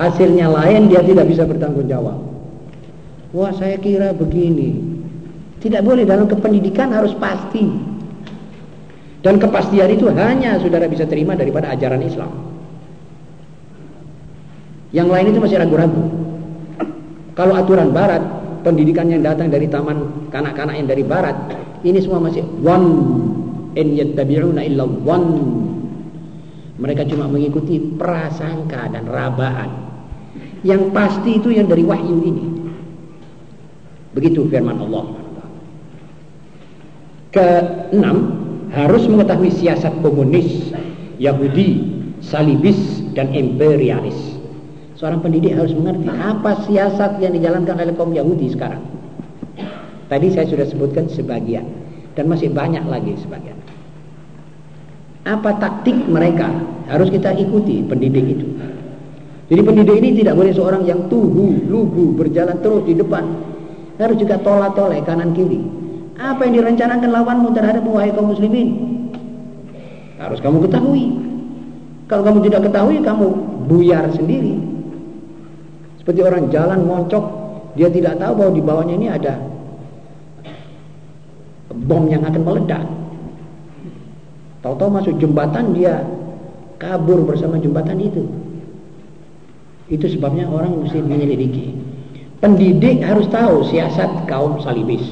hasilnya lain dia tidak bisa bertanggung jawab. Wah saya kira begini. Tidak boleh dalam kependidikan harus pasti. Dan kepastian itu hanya saudara bisa terima daripada ajaran Islam. Yang lain itu masih ragu-ragu. Kalau aturan barat, pendidikan yang datang dari taman kanak-kanak yang dari barat, ini semua masih one in yattabi'una illa one. Mereka cuma mengikuti prasangka dan rabaan. Yang pasti itu yang dari wahyu ini. Begitu firman Allah. Keenam, harus mengetahui siasat komunis, Yahudi, salibis, dan imperialis. Seorang pendidik harus mengerti apa siasat yang dijalankan oleh kaum Yahudi sekarang. Tadi saya sudah sebutkan sebagian dan masih banyak lagi sebagian. Apa taktik mereka harus kita ikuti pendidik itu. Jadi pendidik ini tidak boleh seorang yang tuhu, lugu, berjalan terus di depan. Harus juga tola-tole kanan kiri. Apa yang direncanakan lawanmu terhadap wahai kaum muslimin? Harus kamu ketahui. Kalau kamu tidak ketahui, kamu buyar sendiri. Seperti orang jalan moncok, dia tidak tahu bahwa di bawahnya ini ada bom yang akan meledak. Tahu-tahu masuk jembatan dia kabur bersama jembatan itu. Itu sebabnya orang mesti menyelidiki. Pendidik harus tahu siasat kaum salibis.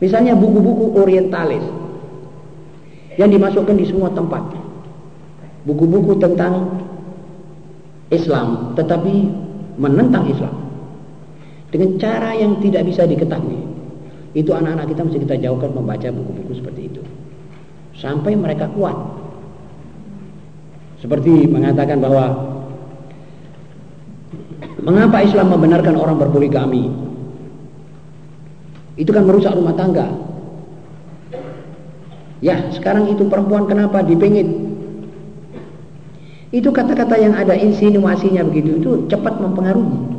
Misalnya buku-buku orientalis yang dimasukkan di semua tempat. Buku-buku tentang Islam tetapi menentang Islam dengan cara yang tidak bisa diketahui. Itu anak-anak kita mesti kita jauhkan membaca buku-buku seperti itu. Sampai mereka kuat. Seperti mengatakan bahwa Mengapa Islam membenarkan orang berpoligami? Itu kan merusak rumah tangga. Ya, sekarang itu perempuan kenapa dipingit? Itu kata-kata yang ada insinuasinya begitu itu cepat mempengaruhi.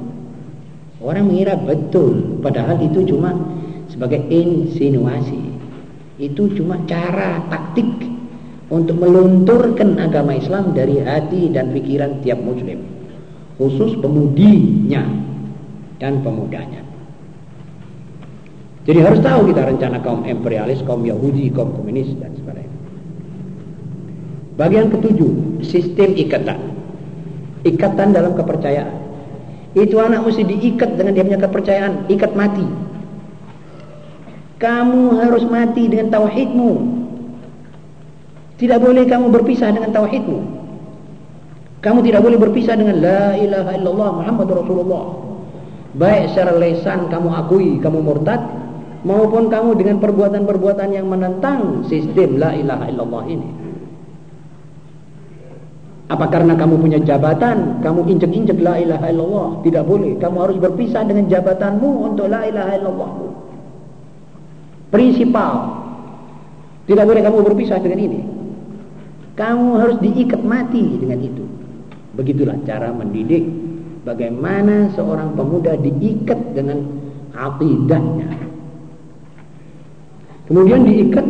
Orang mengira betul, padahal itu cuma sebagai insinuasi. Itu cuma cara taktik untuk melunturkan agama Islam dari hati dan pikiran tiap muslim khusus pemudinya dan pemudanya. Jadi harus tahu kita rencana kaum imperialis, kaum Yahudi, kaum komunis dan sebagainya. Bagian ketujuh, sistem ikatan. Ikatan dalam kepercayaan. Itu anak mesti diikat dengan dia punya kepercayaan, ikat mati. Kamu harus mati dengan tauhidmu. Tidak boleh kamu berpisah dengan tauhidmu. Kamu tidak boleh berpisah dengan la ilaha illallah Muhammad Rasulullah. Baik secara lesan kamu akui kamu murtad maupun kamu dengan perbuatan-perbuatan yang menentang sistem la ilaha illallah ini. Apa karena kamu punya jabatan, kamu injek-injek la ilaha illallah? Tidak boleh. Kamu harus berpisah dengan jabatanmu untuk la ilaha illallah. Prinsipal. Tidak boleh kamu berpisah dengan ini. Kamu harus diikat mati dengan itu. Begitulah cara mendidik bagaimana seorang pemuda diikat dengan akidahnya. Kemudian diikat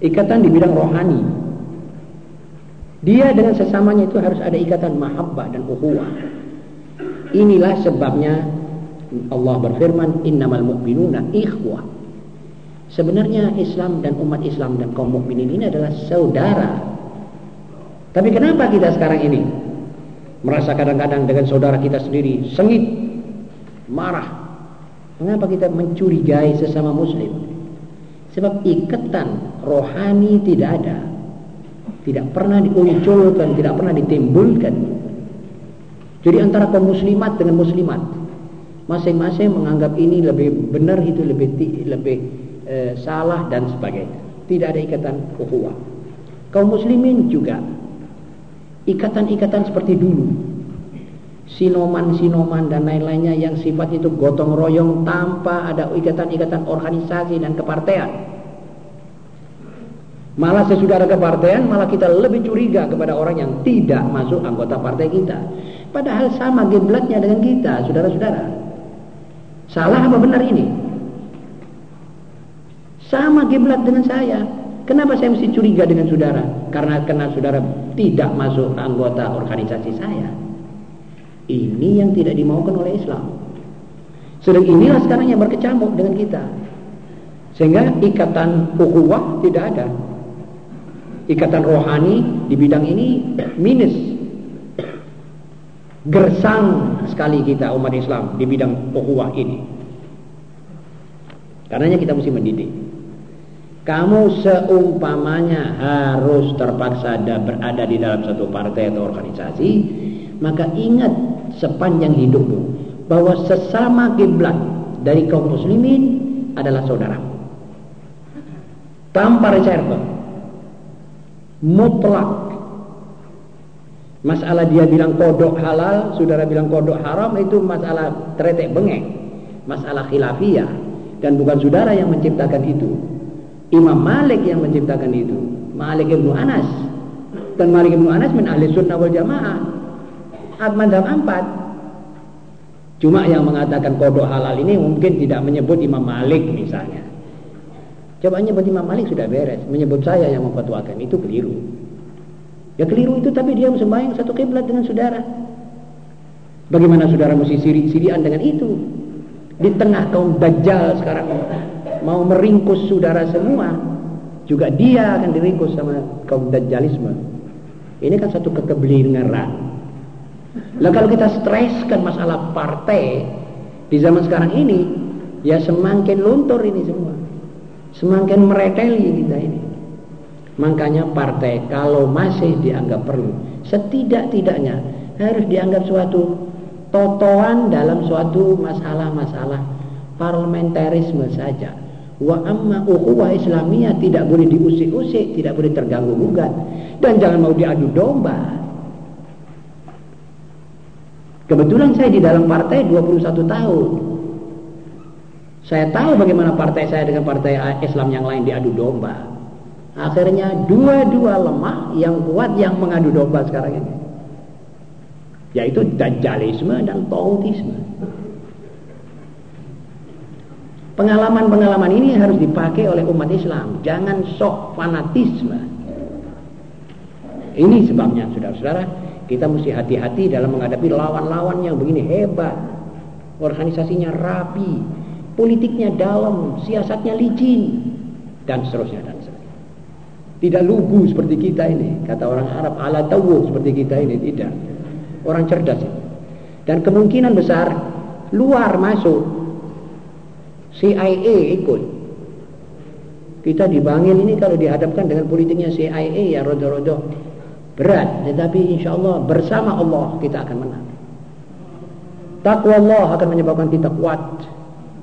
ikatan di bidang rohani. Dia dengan sesamanya itu harus ada ikatan mahabbah dan ukhuwah. Inilah sebabnya Allah berfirman innamal mu'minuna ikhwah. Sebenarnya Islam dan umat Islam dan kaum mukminin ini adalah saudara. Tapi kenapa kita sekarang ini merasa kadang-kadang dengan saudara kita sendiri sengit, marah. Mengapa kita mencurigai sesama muslim? Sebab ikatan rohani tidak ada. Tidak pernah dimunculkan, tidak pernah ditimbulkan. Jadi antara kaum muslimat dengan muslimat, masing-masing menganggap ini lebih benar, itu lebih lebih e, salah dan sebagainya. Tidak ada ikatan ukhuwah. Kaum muslimin juga ikatan-ikatan seperti dulu. Sinoman-sinoman dan lain-lainnya yang sifat itu gotong royong tanpa ada ikatan-ikatan organisasi dan kepartean. Malah sesudah ada kepartean malah kita lebih curiga kepada orang yang tidak masuk anggota partai kita. Padahal sama geblatnya dengan kita saudara-saudara. Salah apa benar ini? Sama geblat dengan saya. Kenapa saya mesti curiga dengan saudara? Karena karena saudara tidak masuk anggota organisasi saya. Ini yang tidak dimaukan oleh Islam. Sedang inilah sekarang yang berkecamuk dengan kita. Sehingga ikatan ukhuwah tidak ada. Ikatan rohani di bidang ini minus. Gersang sekali kita umat Islam di bidang ukhuwah ini. Karenanya kita mesti mendidik. Kamu seumpamanya harus terpaksa ada berada di dalam satu partai atau organisasi, maka ingat sepanjang hidupmu bahwa sesama kiblat dari kaum muslimin adalah saudara. Tanpa reserve. Mutlak. Masalah dia bilang kodok halal, saudara bilang kodok haram itu masalah tretek bengek. Masalah khilafiyah. Dan bukan saudara yang menciptakan itu. Imam Malik yang menciptakan itu. Malik ibnu Anas. Dan Malik ibnu Anas min ahli sunnah wal jamaah madhab empat. Cuma yang mengatakan kodok halal ini mungkin tidak menyebut Imam Malik misalnya. Coba menyebut Imam Malik sudah beres. Menyebut saya yang memfatwakan itu keliru. Ya keliru itu tapi dia sembahyang satu kiblat dengan saudara. Bagaimana saudara mesti siri-sirian dengan itu? Di tengah kaum dajjal sekarang mau meringkus saudara semua. Juga dia akan diringkus sama kaum dajjalisme. Ini kan satu kekebelingeran. Lah kalau kita streskan masalah partai di zaman sekarang ini, ya semakin luntur ini semua. Semakin mereteli kita ini. Makanya partai kalau masih dianggap perlu, setidak-tidaknya harus dianggap suatu totoan dalam suatu masalah-masalah parlementarisme saja. Wa amma ukhuwah Islamiyah tidak boleh diusik-usik, tidak boleh terganggu gugat dan jangan mau diadu domba. Kebetulan saya di dalam partai 21 tahun. Saya tahu bagaimana partai saya dengan partai Islam yang lain diadu domba. Akhirnya dua-dua lemah, yang kuat yang mengadu domba sekarang ini. Yaitu Dajjalisme dan Tautisme. Pengalaman-pengalaman ini harus dipakai oleh umat Islam. Jangan sok fanatisme. Ini sebabnya, saudara-saudara. Kita mesti hati-hati dalam menghadapi lawan-lawan yang begini hebat. Organisasinya rapi, politiknya dalam, siasatnya licin, dan seterusnya dan seterusnya. Tidak lugu seperti kita ini, kata orang Arab ala tawu seperti kita ini tidak. Orang cerdas ini. Dan kemungkinan besar luar masuk CIA ikut. Kita dibangun ini kalau dihadapkan dengan politiknya CIA ya rodo-rodo. Berat tetapi insya Allah bersama Allah kita akan menang. Takwa Allah akan menyebabkan kita kuat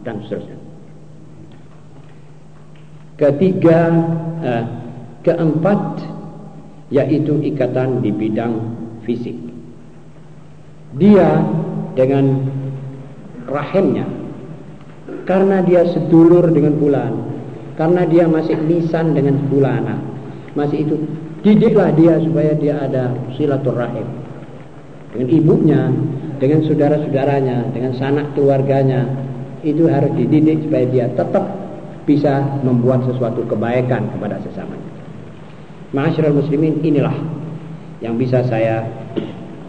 dan seterusnya. Ketiga eh, keempat yaitu ikatan di bidang fisik. Dia dengan rahimnya karena dia sedulur dengan bulan karena dia masih lisan dengan bulana masih itu Didiklah dia supaya dia ada silaturahim dengan ibunya, dengan saudara-saudaranya, dengan sanak keluarganya. Itu harus dididik supaya dia tetap bisa membuat sesuatu kebaikan kepada sesamanya. Ma'asyiral muslimin inilah yang bisa saya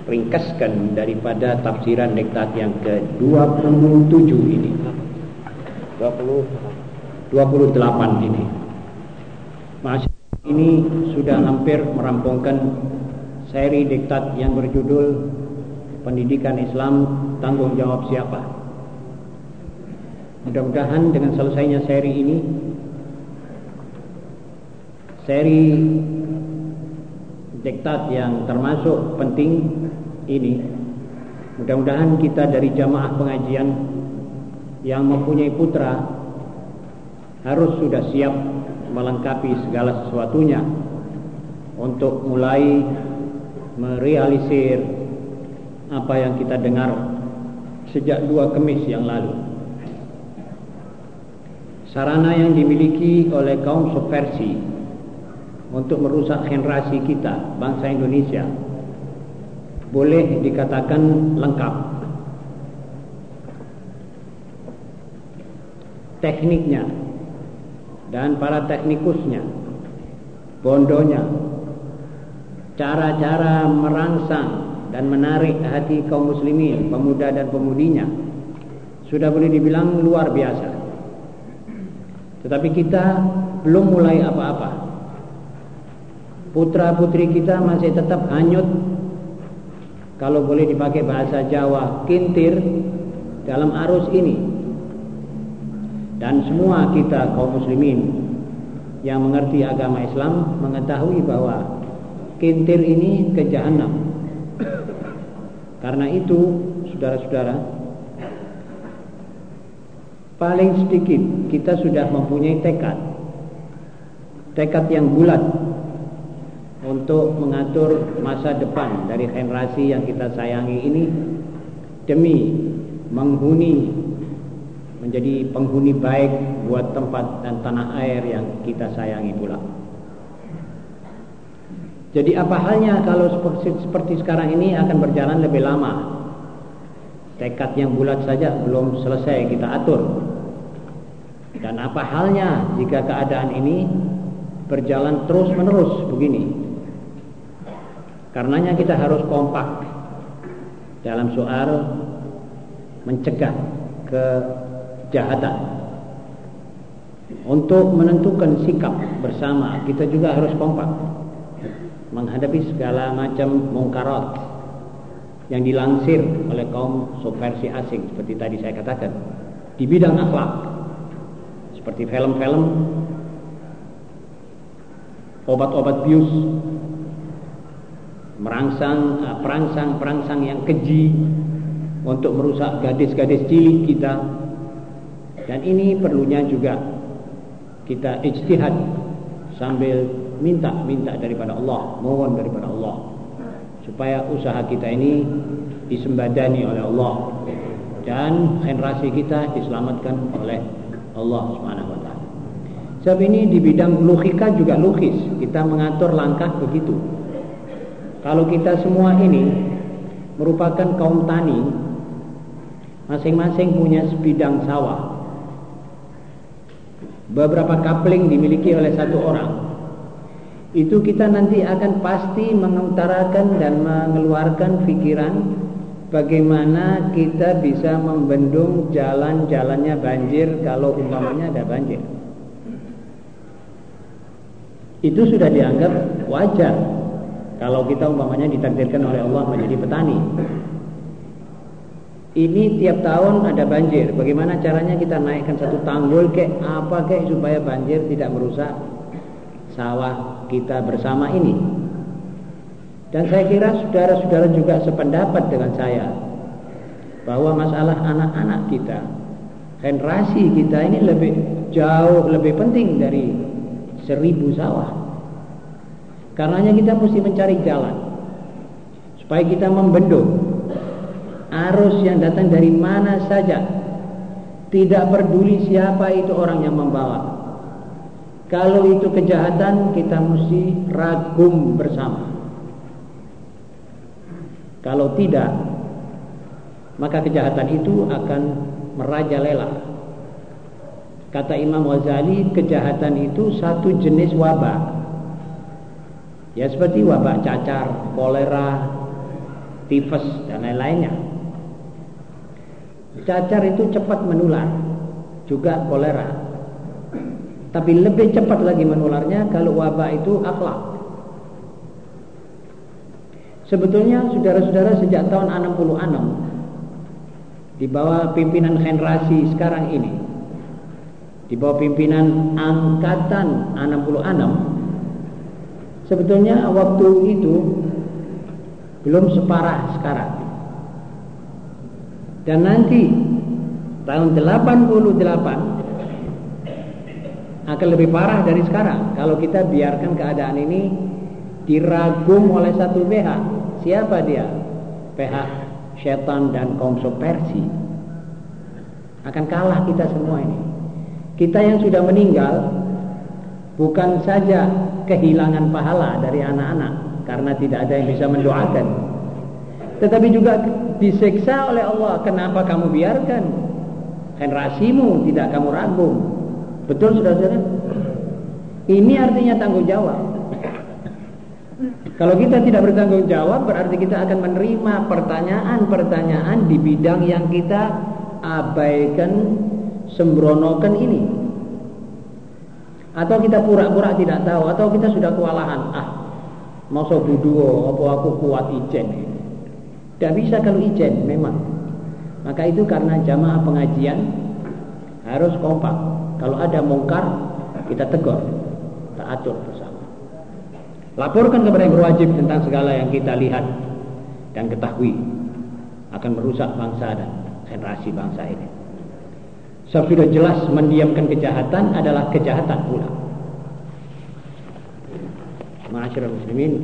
ringkaskan daripada tafsiran diktat yang ke-27 ini. 20 28 ini. Ma'asyiral ini sudah hampir merampungkan seri diktat yang berjudul Pendidikan Islam Tanggung Jawab Siapa. Mudah-mudahan dengan selesainya seri ini seri diktat yang termasuk penting ini mudah-mudahan kita dari jamaah pengajian yang mempunyai putra harus sudah siap melengkapi segala sesuatunya untuk mulai merealisir apa yang kita dengar sejak dua kemis yang lalu. Sarana yang dimiliki oleh kaum subversi untuk merusak generasi kita, bangsa Indonesia, boleh dikatakan lengkap. Tekniknya dan para teknikusnya, bondonya, cara-cara merangsang dan menarik hati kaum muslimin, pemuda dan pemudinya sudah boleh dibilang luar biasa. Tetapi kita belum mulai apa-apa. Putra-putri kita masih tetap hanyut kalau boleh dipakai bahasa Jawa, kintir dalam arus ini. Dan semua kita kaum muslimin yang mengerti agama Islam mengetahui bahwa kintir ini ke jahanam karena itu, saudara-saudara, paling sedikit kita sudah mempunyai tekad. Tekad yang bulat untuk mengatur masa depan dari generasi yang kita sayangi ini demi menghuni menjadi penghuni baik buat tempat dan tanah air yang kita sayangi pula. Jadi apa halnya kalau seperti, sekarang ini akan berjalan lebih lama. Tekad yang bulat saja belum selesai kita atur. Dan apa halnya jika keadaan ini berjalan terus menerus begini. Karenanya kita harus kompak dalam soal mencegah kejahatan. Untuk menentukan sikap bersama kita juga harus kompak menghadapi segala macam mungkarat yang dilansir oleh kaum subversi asing seperti tadi saya katakan di bidang akhlak seperti film-film obat-obat bius merangsang eh, perangsang-perangsang yang keji untuk merusak gadis-gadis cilik kita dan ini perlunya juga kita ijtihad sambil minta-minta daripada Allah, mohon daripada Allah supaya usaha kita ini disembadani oleh Allah dan generasi kita diselamatkan oleh Allah Subhanahu wa taala. Sebab ini di bidang logika juga logis, kita mengatur langkah begitu. Kalau kita semua ini merupakan kaum tani, masing-masing punya sebidang sawah. Beberapa kapling dimiliki oleh satu orang itu kita nanti akan pasti mengutarakan dan mengeluarkan pikiran bagaimana kita bisa membendung jalan-jalannya banjir kalau umpamanya ada banjir. Itu sudah dianggap wajar kalau kita umpamanya ditakdirkan oleh Allah menjadi petani. Ini tiap tahun ada banjir. Bagaimana caranya kita naikkan satu tanggul kek apa kek supaya banjir tidak merusak sawah kita bersama ini. Dan saya kira saudara-saudara juga sependapat dengan saya bahwa masalah anak-anak kita, generasi kita ini lebih jauh lebih penting dari seribu sawah. Karenanya kita mesti mencari jalan supaya kita membendung arus yang datang dari mana saja. Tidak peduli siapa itu orang yang membawa. Kalau itu kejahatan kita mesti ragum bersama. Kalau tidak, maka kejahatan itu akan merajalela. Kata Imam Ghazali, kejahatan itu satu jenis wabah. Ya seperti wabah cacar, kolera, tifus dan lain-lainnya. Cacar itu cepat menular, juga kolera. Tapi lebih cepat lagi menularnya kalau wabah itu akhlak. Sebetulnya saudara-saudara sejak tahun 66 di bawah pimpinan generasi sekarang ini di bawah pimpinan angkatan 66 sebetulnya waktu itu belum separah sekarang. Dan nanti tahun 88 akan lebih parah dari sekarang. Kalau kita biarkan keadaan ini diragum oleh satu pihak siapa dia? Pihak setan dan kaum subversi akan kalah kita semua ini. Kita yang sudah meninggal bukan saja kehilangan pahala dari anak-anak karena tidak ada yang bisa mendoakan tetapi juga diseksa oleh Allah kenapa kamu biarkan generasimu tidak kamu ragum Betul saudara-saudara? Ini artinya tanggung jawab. Kalau kita tidak bertanggung jawab berarti kita akan menerima pertanyaan-pertanyaan di bidang yang kita abaikan sembronokan ini. Atau kita pura-pura tidak tahu atau kita sudah kewalahan. Ah, mau sobuduo apa aku kuat ijen. Tidak bisa kalau ijen memang. Maka itu karena jamaah pengajian harus kompak. Kalau ada mungkar kita tegur, kita atur bersama. Laporkan kepada yang berwajib tentang segala yang kita lihat dan ketahui akan merusak bangsa dan generasi bangsa ini. Sebab sudah jelas mendiamkan kejahatan adalah kejahatan pula. Masyarakat muslimin,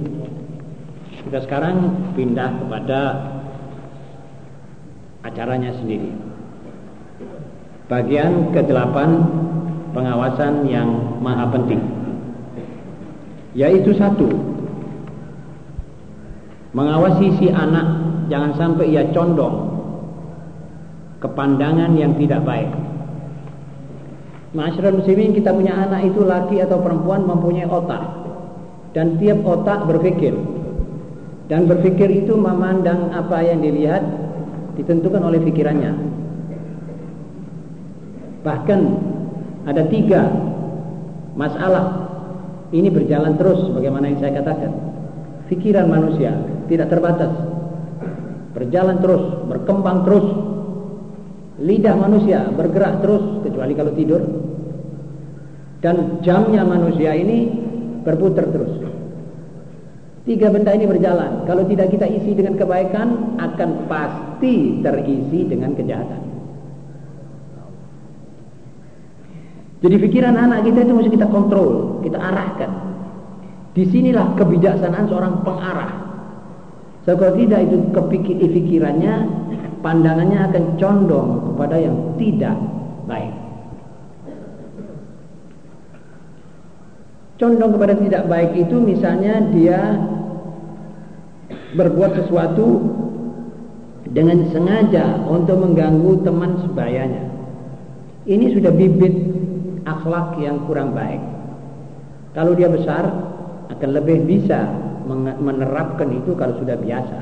kita sekarang pindah kepada acaranya sendiri. Bagian ke-8 pengawasan yang maha penting. Yaitu satu mengawasi si anak jangan sampai ia condong ke pandangan yang tidak baik. Masyarakat muslimin kita punya anak itu laki atau perempuan mempunyai otak. Dan tiap otak berpikir dan berpikir itu memandang apa yang dilihat ditentukan oleh pikirannya bahkan ada tiga masalah ini berjalan terus bagaimana yang saya katakan. Pikiran manusia tidak terbatas. Berjalan terus, berkembang terus. Lidah manusia bergerak terus kecuali kalau tidur. Dan jamnya manusia ini berputar terus. Tiga benda ini berjalan. Kalau tidak kita isi dengan kebaikan, akan pasti terisi dengan kejahatan. Jadi pikiran anak kita itu mesti kita kontrol, kita arahkan. Di sinilah kebijaksanaan seorang pengarah. So, kalau tidak itu kepikir pikirannya, pandangannya akan condong kepada yang tidak baik. Condong kepada tidak baik itu misalnya dia berbuat sesuatu dengan sengaja untuk mengganggu teman sebayanya. Ini sudah bibit akhlak yang kurang baik. Kalau dia besar akan lebih bisa menerapkan itu kalau sudah biasa.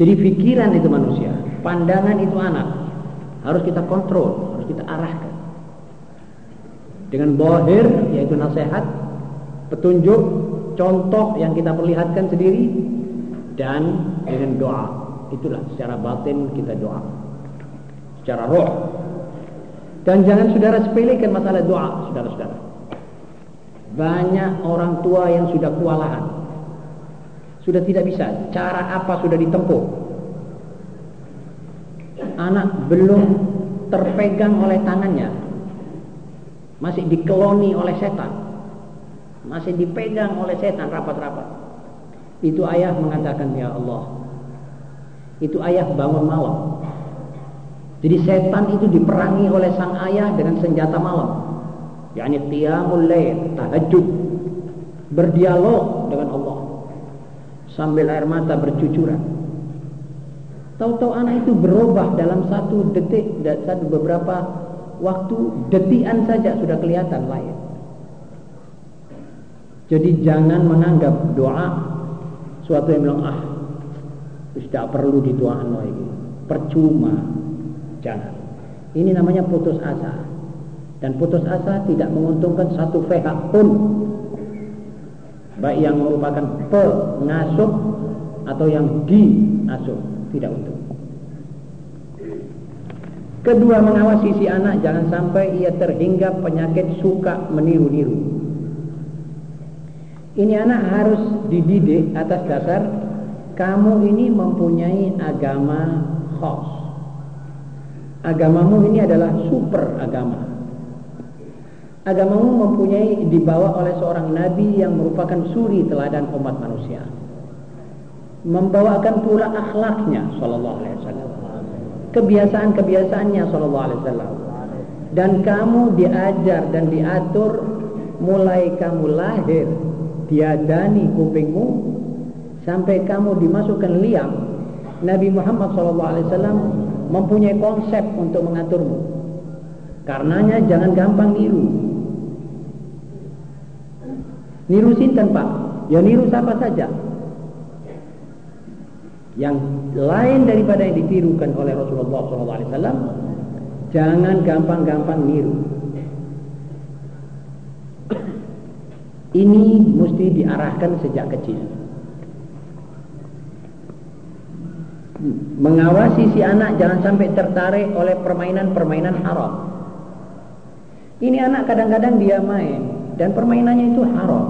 Jadi pikiran itu manusia, pandangan itu anak. Harus kita kontrol, harus kita arahkan. Dengan bohir yaitu nasihat, petunjuk, contoh yang kita perlihatkan sendiri dan dengan doa. Itulah secara batin kita doa. Secara roh dan jangan saudara sepelekan masalah doa, saudara-saudara. Banyak orang tua yang sudah kewalahan. Sudah tidak bisa. Cara apa sudah ditempuh. Anak belum terpegang oleh tangannya. Masih dikeloni oleh setan. Masih dipegang oleh setan rapat-rapat. Itu ayah mengatakan, Ya Allah. Itu ayah bangun malam jadi setan itu diperangi oleh sang ayah dengan senjata malam. yakni qiyamul lail, tahajud. Berdialog dengan Allah. Sambil air mata bercucuran. Tahu-tahu anak itu berubah dalam satu detik, dan satu beberapa waktu, detian saja sudah kelihatan lain. Jadi jangan menganggap doa suatu yang bilang ah tidak perlu dituakan lagi percuma Jangan. Ini namanya putus asa. Dan putus asa tidak menguntungkan satu pihak pun. Baik yang merupakan pengasuh atau yang diasuh. Tidak untung. Kedua mengawasi si anak jangan sampai ia terhinggap penyakit suka meniru-niru. Ini anak harus dididik atas dasar kamu ini mempunyai agama khas agamamu ini adalah super agama. Agamamu mempunyai dibawa oleh seorang nabi yang merupakan suri teladan umat manusia. Membawakan pula akhlaknya sallallahu alaihi wasallam. Kebiasaan-kebiasaannya sallallahu alaihi wasallam. Dan kamu diajar dan diatur mulai kamu lahir diadani kupingmu sampai kamu dimasukkan liam Nabi Muhammad wasallam mempunyai konsep untuk mengaturmu. Karenanya jangan gampang niru. Niru sinten Pak? Ya niru siapa saja. Yang lain daripada yang ditirukan oleh Rasulullah SAW, jangan gampang-gampang niru. Ini mesti diarahkan sejak kecil. Mengawasi si anak jangan sampai tertarik oleh permainan-permainan haram. Ini anak kadang-kadang dia main dan permainannya itu haram.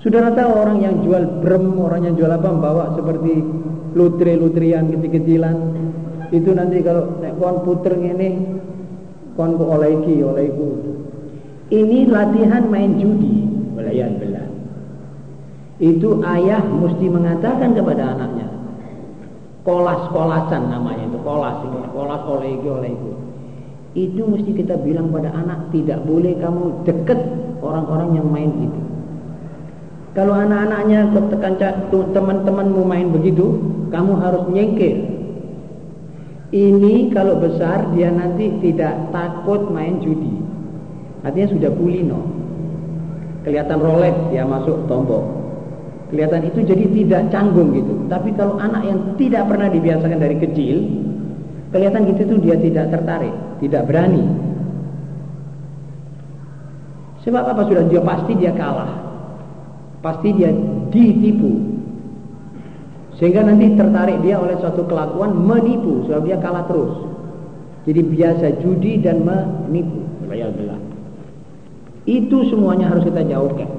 Saudara tahu orang yang jual brem, orang yang jual apa membawa seperti lutre-lutrian kecil-kecilan. Itu nanti kalau nek kon puter ngene kon ku olehki, olehku. Ini latihan main judi, belayan belah. Itu ayah mesti mengatakan kepada anaknya. Kolas-kolasan namanya itu, kolas ini, kolas olehki, olehku. Itu mesti kita bilang pada anak tidak boleh kamu deket orang-orang yang main itu. Kalau anak-anaknya tekan teman-temanmu main begitu, kamu harus nyengkir. Ini kalau besar dia nanti tidak takut main judi. Artinya sudah kulino. Kelihatan Rolex dia masuk tombol. Kelihatan itu jadi tidak canggung gitu. Tapi kalau anak yang tidak pernah dibiasakan dari kecil, kelihatan gitu tuh dia tidak tertarik, tidak berani. Sebab apa sudah dia pasti dia kalah pasti dia ditipu sehingga nanti tertarik dia oleh suatu kelakuan menipu sebab dia kalah terus jadi biasa judi dan menipu itu semuanya harus kita jauhkan.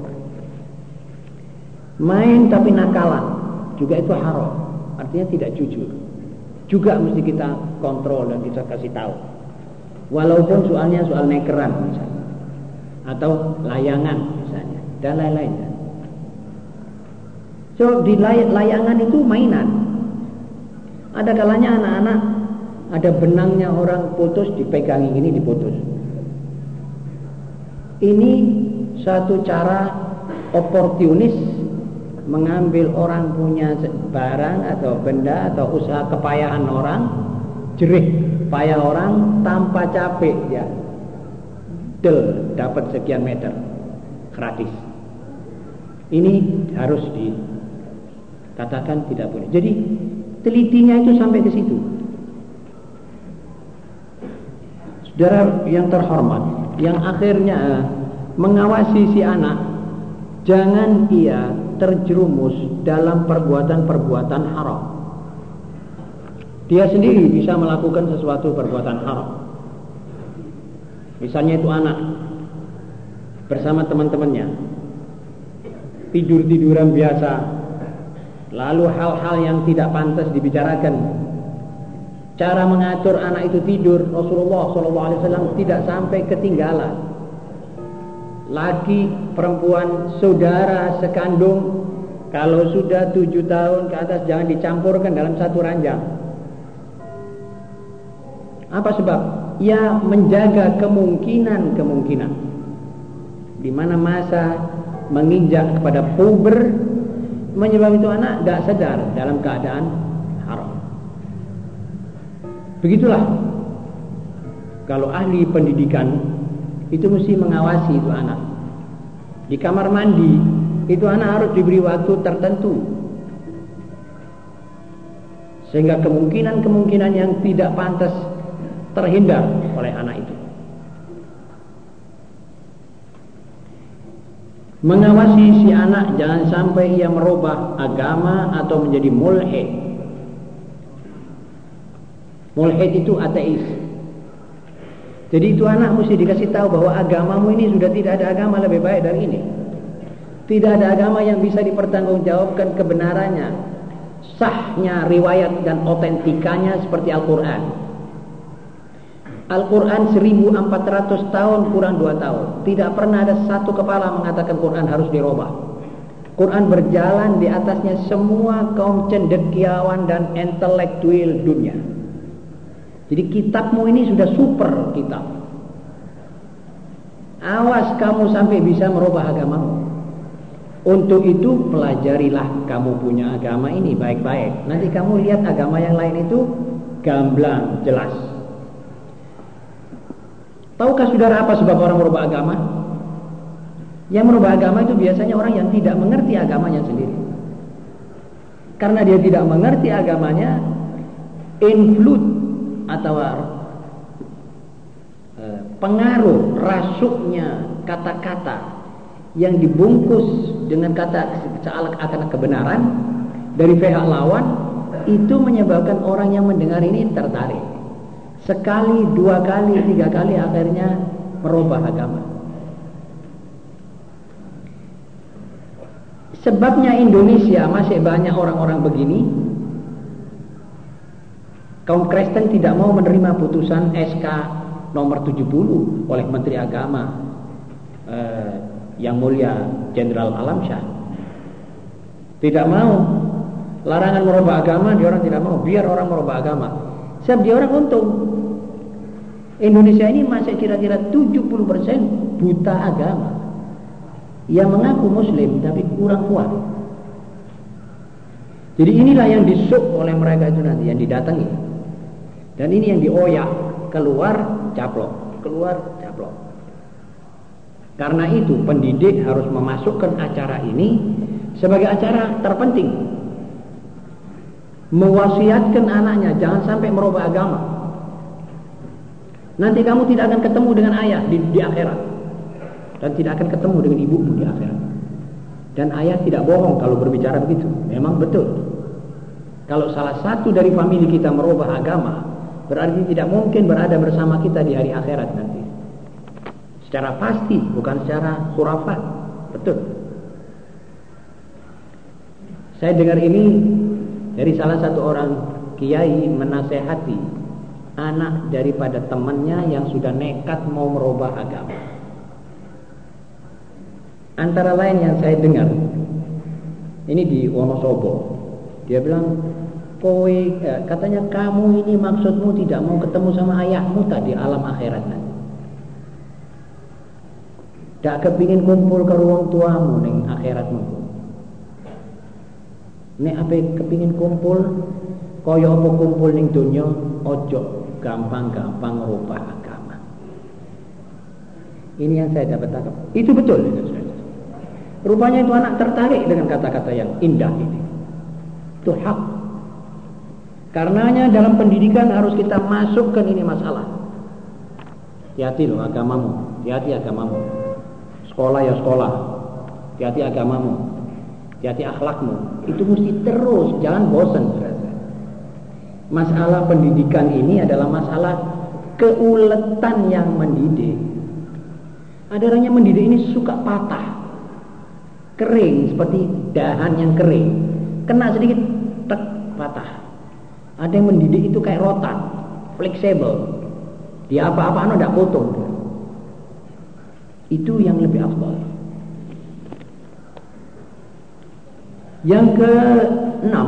Main tapi nakalan juga itu haram. Artinya tidak jujur. Juga mesti kita kontrol dan kita kasih tahu. Walaupun soalnya soal nekeran misalnya. Atau layangan misalnya. Dan lain-lain. So di layangan itu mainan. Ada kalanya anak-anak ada benangnya orang putus dipegangi ini diputus. Ini satu cara oportunis mengambil orang punya barang atau benda atau usaha kepayahan orang, jerih payah orang tanpa capek ya. Del dapat sekian meter gratis. Ini harus di Katakan tidak boleh. Jadi telitinya itu sampai ke situ. Saudara yang terhormat, yang akhirnya eh, mengawasi si anak, jangan ia terjerumus dalam perbuatan-perbuatan haram. Dia sendiri bisa melakukan sesuatu perbuatan haram. Misalnya itu anak bersama teman-temannya tidur-tiduran biasa Lalu hal-hal yang tidak pantas dibicarakan. Cara mengatur anak itu tidur Rasulullah SAW tidak sampai ketinggalan. Laki, perempuan, saudara, sekandung kalau sudah tujuh tahun ke atas jangan dicampurkan dalam satu ranjang. Apa sebab? Ya menjaga kemungkinan-kemungkinan. Di mana masa menginjak kepada puber menyebab itu anak tidak sadar dalam keadaan. Begitulah kalau ahli pendidikan itu mesti mengawasi itu anak. Di kamar mandi itu anak harus diberi waktu tertentu. Sehingga kemungkinan-kemungkinan yang tidak pantas terhindar oleh anak itu. Mengawasi si anak jangan sampai ia merubah agama atau menjadi mulhid. Mulhid itu ateis. Jadi itu anak mesti dikasih tahu bahwa agamamu ini sudah tidak ada agama lebih baik dari ini. Tidak ada agama yang bisa dipertanggungjawabkan kebenarannya, sahnya riwayat dan otentikanya seperti Al-Quran. Al-Quran 1400 tahun kurang 2 tahun. Tidak pernah ada satu kepala mengatakan Quran harus dirubah. Quran berjalan di atasnya semua kaum cendekiawan dan intelektual dunia. Jadi kitabmu ini sudah super kitab. Awas kamu sampai bisa merubah agamamu. Untuk itu pelajarilah kamu punya agama ini baik-baik. Nanti kamu lihat agama yang lain itu gamblang, jelas. Tahukah saudara apa sebab orang merubah agama? Yang merubah agama itu biasanya orang yang tidak mengerti agamanya sendiri. Karena dia tidak mengerti agamanya, influence atau eh, pengaruh rasuknya kata-kata yang dibungkus dengan kata akan kebenaran dari pihak lawan itu menyebabkan orang yang mendengar ini tertarik. Sekali, dua kali, tiga kali akhirnya merubah agama. Sebabnya Indonesia masih banyak orang-orang begini. Kaum Kristen tidak mau menerima putusan SK nomor 70 oleh Menteri Agama eh, yang mulia Jenderal Alamsyah. Tidak mau larangan merubah agama, dia orang tidak mau. Biar orang merubah agama. Sebab dia orang untung. Indonesia ini masih kira-kira 70% buta agama yang mengaku muslim tapi kurang kuat. Jadi inilah yang disuk oleh mereka itu nanti yang didatangi. Dan ini yang dioyak keluar caplok, keluar caplok. Karena itu pendidik harus memasukkan acara ini sebagai acara terpenting. Mewasiatkan anaknya jangan sampai merubah agama. Nanti kamu tidak akan ketemu dengan ayah di, di akhirat dan tidak akan ketemu dengan ibumu di akhirat. Dan ayah tidak bohong kalau berbicara begitu. Memang betul. Kalau salah satu dari famili kita merubah agama, berarti tidak mungkin berada bersama kita di hari akhirat nanti. Secara pasti, bukan secara khurafat. Betul. Saya dengar ini dari salah satu orang kiai menasehati anak daripada temannya yang sudah nekat mau merubah agama. Antara lain yang saya dengar ini di Wonosobo. Dia bilang, "Kowe eh, katanya kamu ini maksudmu tidak mau ketemu sama ayahmu tadi alam akhirat nanti. Tak kepingin kumpul ke ruang tuamu neng akhiratmu. Nek apa kepingin kumpul kaya apa kumpul ning dunia ojo gampang-gampang rubah agama. Ini yang saya dapat tangkap. Itu betul. Rupanya itu anak tertarik dengan kata-kata yang indah ini. Itu hak. Karenanya dalam pendidikan harus kita masukkan ini masalah. Hati-hati loh agamamu. Hati-hati agamamu. Sekolah ya sekolah. Hati-hati agamamu. Hati-hati akhlakmu. Itu mesti terus. Jangan bosan. Masalah pendidikan ini adalah masalah keuletan yang mendidik. Ada orang mendidik ini suka patah kering seperti dahan yang kering kena sedikit tek ada yang mendidik itu kayak rotan fleksibel. Di apa-apa anu tidak potong itu yang lebih afdal. Yang ke enam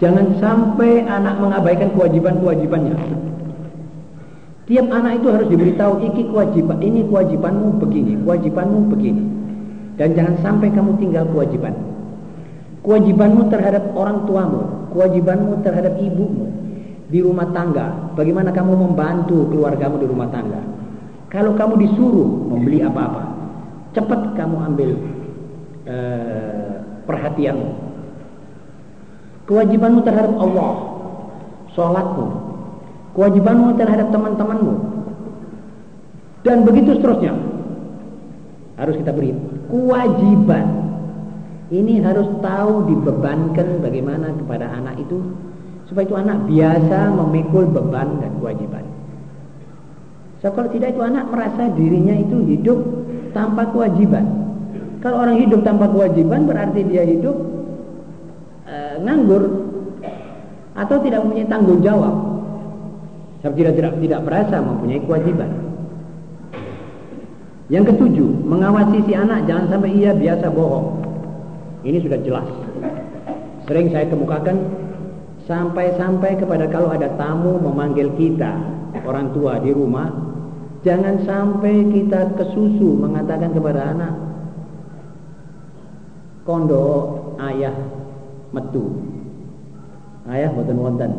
jangan sampai anak mengabaikan kewajiban-kewajibannya. Tiap anak itu harus diberitahu iki kewajiban ini kewajibanmu begini kewajibanmu begini. Dan jangan sampai kamu tinggal kewajiban. Kewajibanmu terhadap orang tuamu, kewajibanmu terhadap ibumu di rumah tangga. Bagaimana kamu membantu keluargamu di rumah tangga? Kalau kamu disuruh membeli apa-apa, cepat kamu ambil uh, perhatianmu. Kewajibanmu terhadap Allah, sholatmu, kewajibanmu terhadap teman-temanmu, dan begitu seterusnya harus kita beri kewajiban ini harus tahu dibebankan bagaimana kepada anak itu supaya itu anak biasa memikul beban dan kewajiban. So, kalau tidak itu anak merasa dirinya itu hidup tanpa kewajiban. Kalau orang hidup tanpa kewajiban berarti dia hidup e, nganggur atau tidak mempunyai tanggung jawab. Sebab tidak tidak tidak merasa mempunyai kewajiban. Yang ketujuh, mengawasi si anak jangan sampai ia biasa bohong. Ini sudah jelas. Sering saya kemukakan sampai-sampai kepada kalau ada tamu memanggil kita, orang tua di rumah, jangan sampai kita kesusu mengatakan kepada anak, kondo ayah metu. Ayah boten wonten.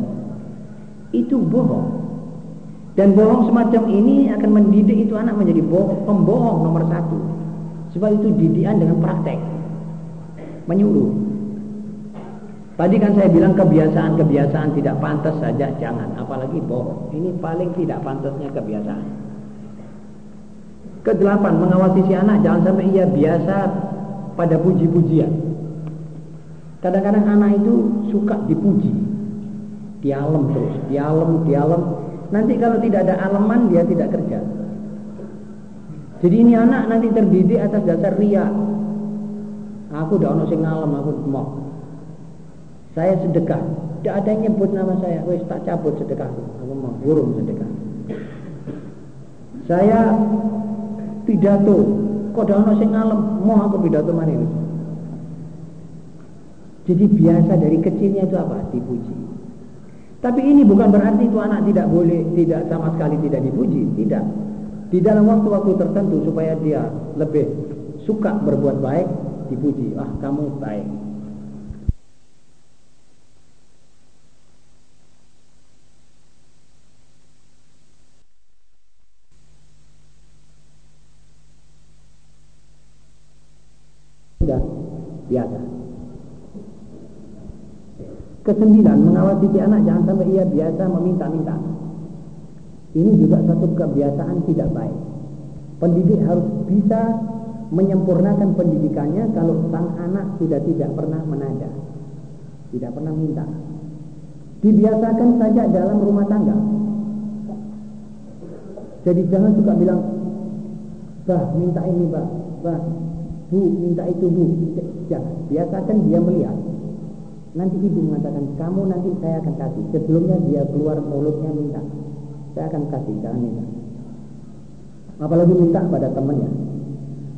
Itu bohong. Dan bohong semacam ini akan mendidik itu anak menjadi bohong, pembohong nomor satu. Sebab itu didikan dengan praktek. Menyuruh. Tadi kan saya bilang kebiasaan-kebiasaan tidak pantas saja jangan, apalagi bohong. Ini paling tidak pantasnya kebiasaan. Kedelapan, mengawasi si anak jangan sampai ia biasa pada puji-pujian. Kadang-kadang anak itu suka dipuji. Dialem terus, dialem, dialem. Nanti kalau tidak ada aleman dia tidak kerja. Jadi ini anak nanti terdidik atas dasar ria. Aku udah ono sing ngalem, aku mau saya sedekah. Tidak ada yang nyebut nama saya. Wes tak cabut sedekahku. Aku mau burung sedekah. Saya pidato. Kok ada orang sing ngalem? Mau aku pidato mana ini? Jadi biasa dari kecilnya itu apa? Dipuji. Tapi ini bukan berarti itu anak tidak boleh, tidak sama sekali tidak dipuji. Tidak. Di dalam waktu-waktu tertentu supaya dia lebih suka berbuat baik, dipuji. Ah, kamu baik. biasa. Kesembilan, mengawasi si anak jangan sampai ia biasa meminta-minta. Ini juga satu kebiasaan tidak baik. Pendidik harus bisa menyempurnakan pendidikannya kalau sang anak sudah tidak pernah menada, tidak pernah minta. Dibiasakan saja dalam rumah tangga. Jadi jangan suka bilang, bah minta ini bah, bah Bu, minta itu bu. Jangan. Biasakan dia melihat. Nanti ibu mengatakan, kamu nanti saya akan kasih. Sebelumnya dia keluar mulutnya minta. Saya akan kasih, jangan minta. Apalagi minta kepada temannya.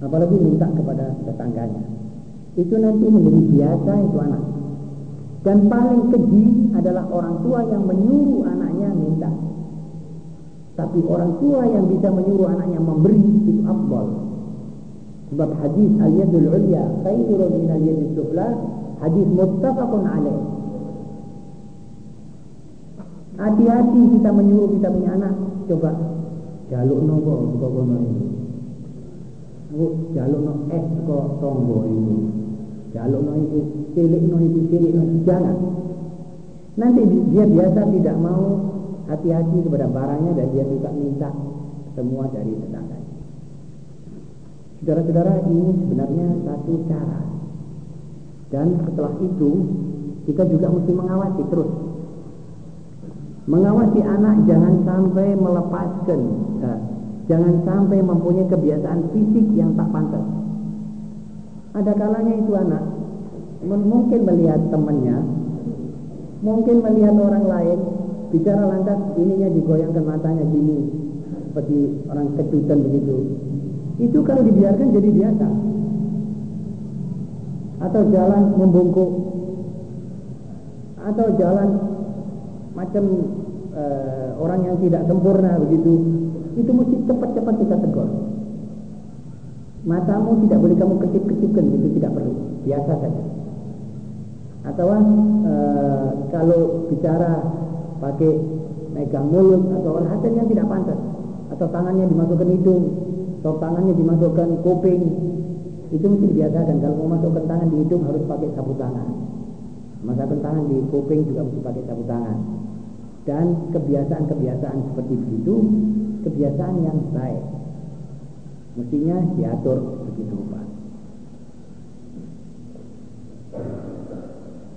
Apalagi minta kepada tetangganya. Itu nanti menjadi biasa itu anak. Dan paling keji adalah orang tua yang menyuruh anaknya minta. Tapi orang tua yang bisa menyuruh anaknya memberi itu abdul. Sebab hadis al-yadul ulya khairun min al-yadul sufla hadis muttafaqun alaih. Hati-hati kita menyuruh kita punya anak coba jaluk nopo kok kono itu. Bu, jaluk no es kok tonggo itu. Jaluk no itu, cilik no itu, cilik no jangan. Nanti dia biasa tidak mau hati-hati kepada barangnya dan dia juga minta semua dari tetangga. Saudara-saudara ini sebenarnya satu cara Dan setelah itu Kita juga mesti mengawasi terus Mengawasi anak jangan sampai melepaskan ya, Jangan sampai mempunyai kebiasaan fisik yang tak pantas. Ada kalanya itu anak. Mungkin melihat temannya Mungkin melihat orang lain Bicara lantas ininya digoyangkan matanya gini. Seperti orang kejutan begitu. Itu kalau dibiarkan jadi biasa. Atau jalan membungkuk. Atau jalan macam uh, orang yang tidak sempurna begitu itu mesti cepat-cepat kita tegur. Matamu tidak boleh kamu kecip-kecipkan itu tidak perlu. Biasa saja. Atau uh, kalau bicara pakai megang mulut atau hasil yang tidak pantas. Atau tangannya dimasukkan hidung atau tangannya dimasukkan kuping. Itu mesti dibiasakan. Kalau mau masukkan tangan di hidung harus pakai sapu tangan. Masukkan tangan di kuping juga mesti pakai sapu tangan. Dan kebiasaan-kebiasaan seperti itu kebiasaan yang baik mestinya diatur begitu Pak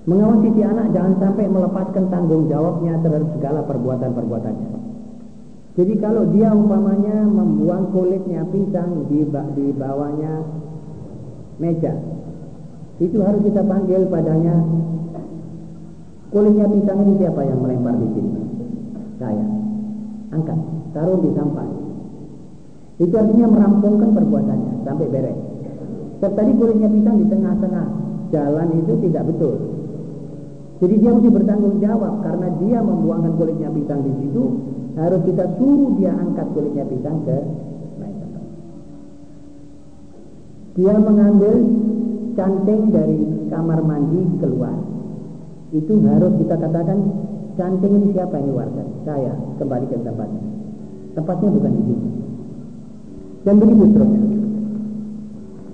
Mengawasi si anak jangan sampai melepaskan tanggung jawabnya terhadap segala perbuatan-perbuatannya. Jadi kalau dia umpamanya membuang kulitnya pisang di di bawahnya meja, itu harus kita panggil padanya. Kulitnya pisang ini siapa yang melempar di sini? Saya. Angkat, taruh di sampah. Itu artinya merampungkan perbuatannya sampai beres. Tadi kulitnya pisang di tengah-tengah jalan itu tidak betul. Jadi dia mesti bertanggung jawab karena dia membuangkan kulitnya pisang di situ, harus kita suruh dia angkat kulitnya pisang ke lain tempat. Dia mengambil canting dari kamar mandi keluar. Itu harus kita katakan canting ini siapa yang keluarkan? Saya kembali ke tempatnya. Tempatnya bukan di sini. Dan begitu terusnya.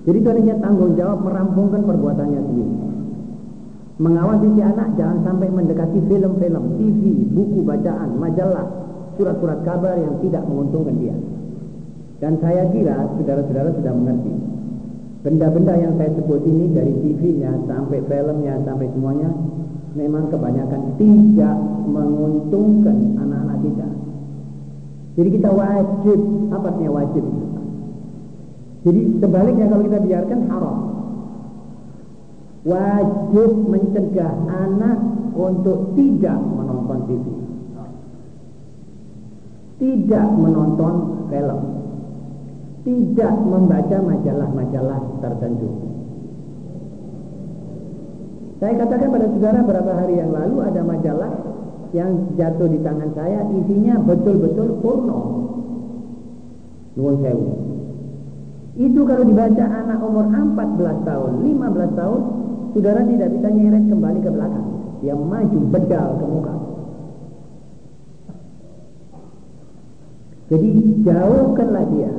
Jadi itu adanya tanggung jawab merampungkan perbuatannya sendiri. Mengawasi si anak jangan sampai mendekati film-film, TV, buku bacaan, majalah, surat-surat kabar yang tidak menguntungkan dia. Dan saya kira saudara-saudara sudah mengerti. Benda-benda yang saya sebut ini dari TV-nya sampai filmnya sampai semuanya memang kebanyakan tidak menguntungkan anak-anak kita. Jadi kita wajib, apa artinya wajib? Jadi sebaliknya kalau kita biarkan haram. Wajib mencegah anak untuk tidak menonton TV. Tidak menonton film. Tidak membaca majalah-majalah tertentu. Saya katakan pada saudara beberapa hari yang lalu ada majalah yang jatuh di tangan saya isinya betul-betul porno. Nuwun sewu. Itu kalau dibaca anak umur 14 tahun, 15 tahun, saudara tidak bisa nyeret kembali ke belakang. Dia maju bedal ke muka. Jadi jauhkanlah dia.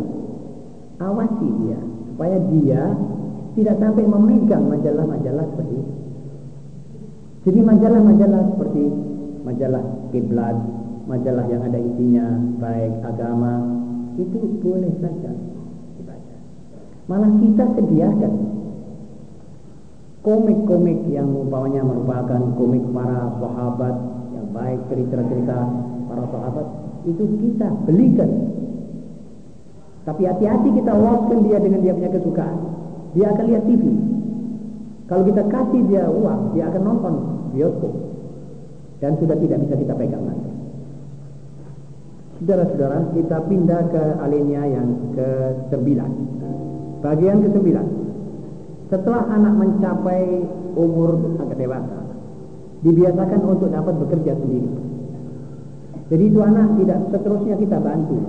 Awasi dia supaya dia tidak sampai memegang majalah-majalah seperti itu. Jadi majalah-majalah seperti majalah kiblat, majalah yang ada isinya baik agama, itu boleh saja dibaca. Malah kita sediakan komik-komik yang umpamanya merupakan komik para sahabat yang baik cerita-cerita para sahabat itu kita belikan. Tapi hati-hati kita loskan dia dengan dia punya kesukaan. Dia akan lihat TV. Kalau kita kasih dia uang, dia akan nonton bioskop dan sudah tidak bisa kita pegang lagi. Saudara-saudara, kita pindah ke alinea yang ke-9. Bagian ke-9. Setelah anak mencapai umur agak dewasa, dibiasakan untuk dapat bekerja sendiri. Jadi itu anak tidak seterusnya kita bantu.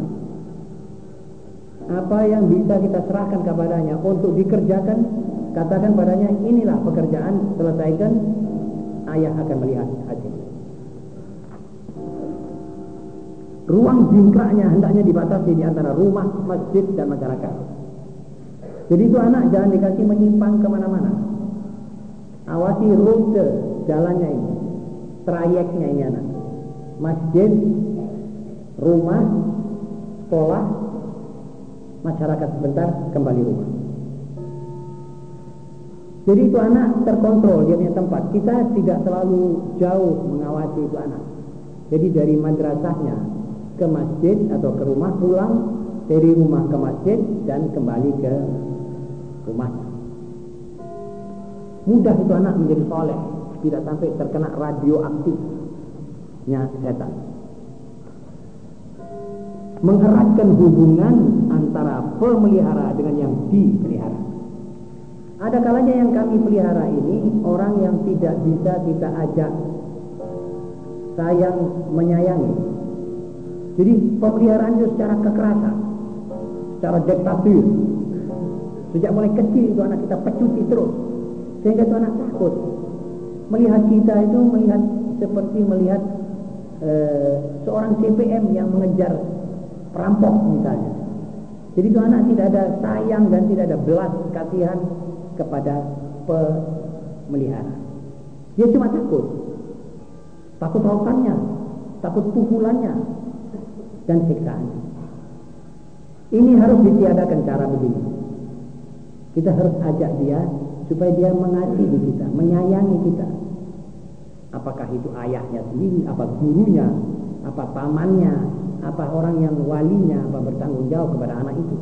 Apa yang bisa kita serahkan kepadanya untuk dikerjakan, katakan padanya inilah pekerjaan, selesaikan, ayah akan melihat hasil. Ruang jingkraknya hendaknya dibatasi di antara rumah, masjid, dan masyarakat. Jadi itu anak jangan dikasih menyimpang ke mana-mana. Awasi rute jalannya ini, trayeknya ini anak. Masjid, rumah, sekolah, masyarakat sebentar, kembali rumah. Jadi itu anak terkontrol dia punya tempat. Kita tidak terlalu jauh mengawasi itu anak. Jadi dari madrasahnya ke masjid atau ke rumah pulang dari rumah ke masjid dan kembali ke rumah. Mudah itu anak menjadi soleh, tidak sampai terkena radioaktifnya setan. Mengeratkan hubungan antara pemelihara dengan yang dipelihara. Ada kalanya yang kami pelihara ini orang yang tidak bisa kita ajak sayang menyayangi. Jadi pemeliharaan itu secara kekerasan, secara diktator. Sejak mulai kecil itu anak kita pecuti terus, sehingga itu anak takut. Melihat kita itu melihat seperti melihat e, seorang CPM yang mengejar perampok misalnya. Jadi itu anak tidak ada sayang dan tidak ada belas kasihan kepada pemelihara. Dia cuma takut. Takut rokannya, takut pukulannya, dan siksaannya. Ini harus ditiadakan cara begini. Kita harus ajak dia supaya dia mengasihi kita, menyayangi kita. Apakah itu ayahnya sendiri, apa gurunya, apa pamannya, apa orang yang walinya, apa bertanggung jawab kepada anak itu.